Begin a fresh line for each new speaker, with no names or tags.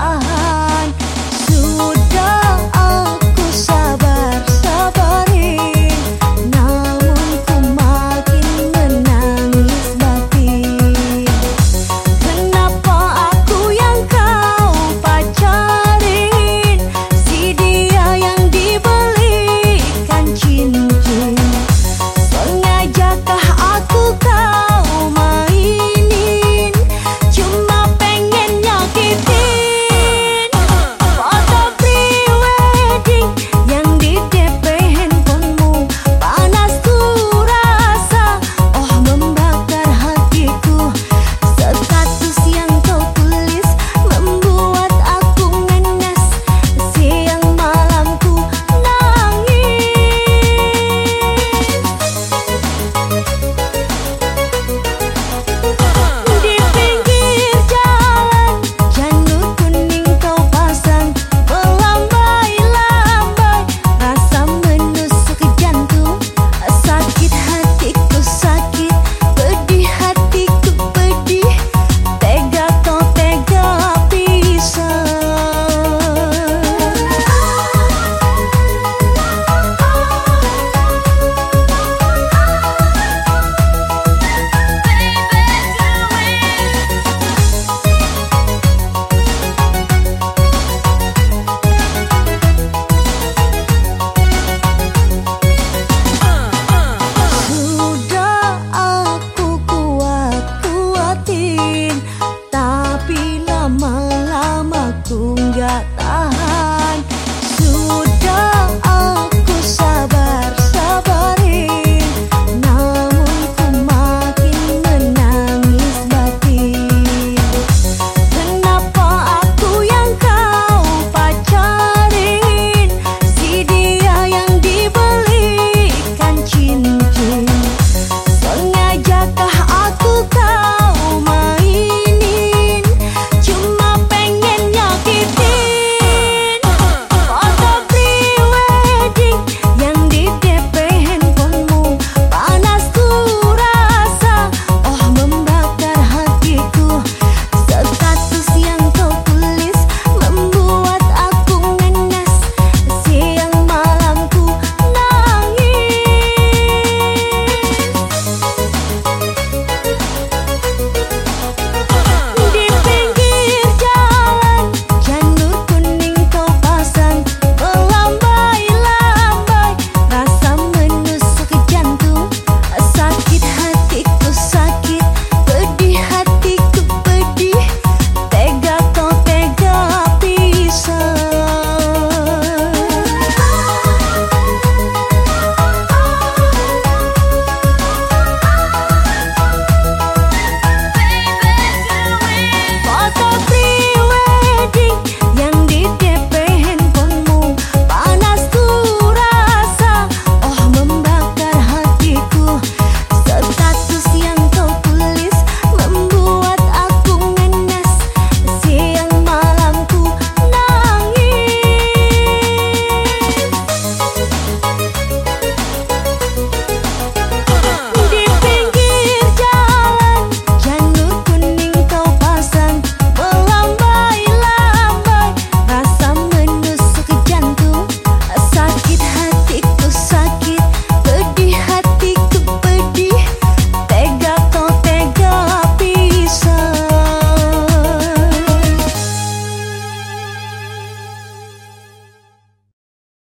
got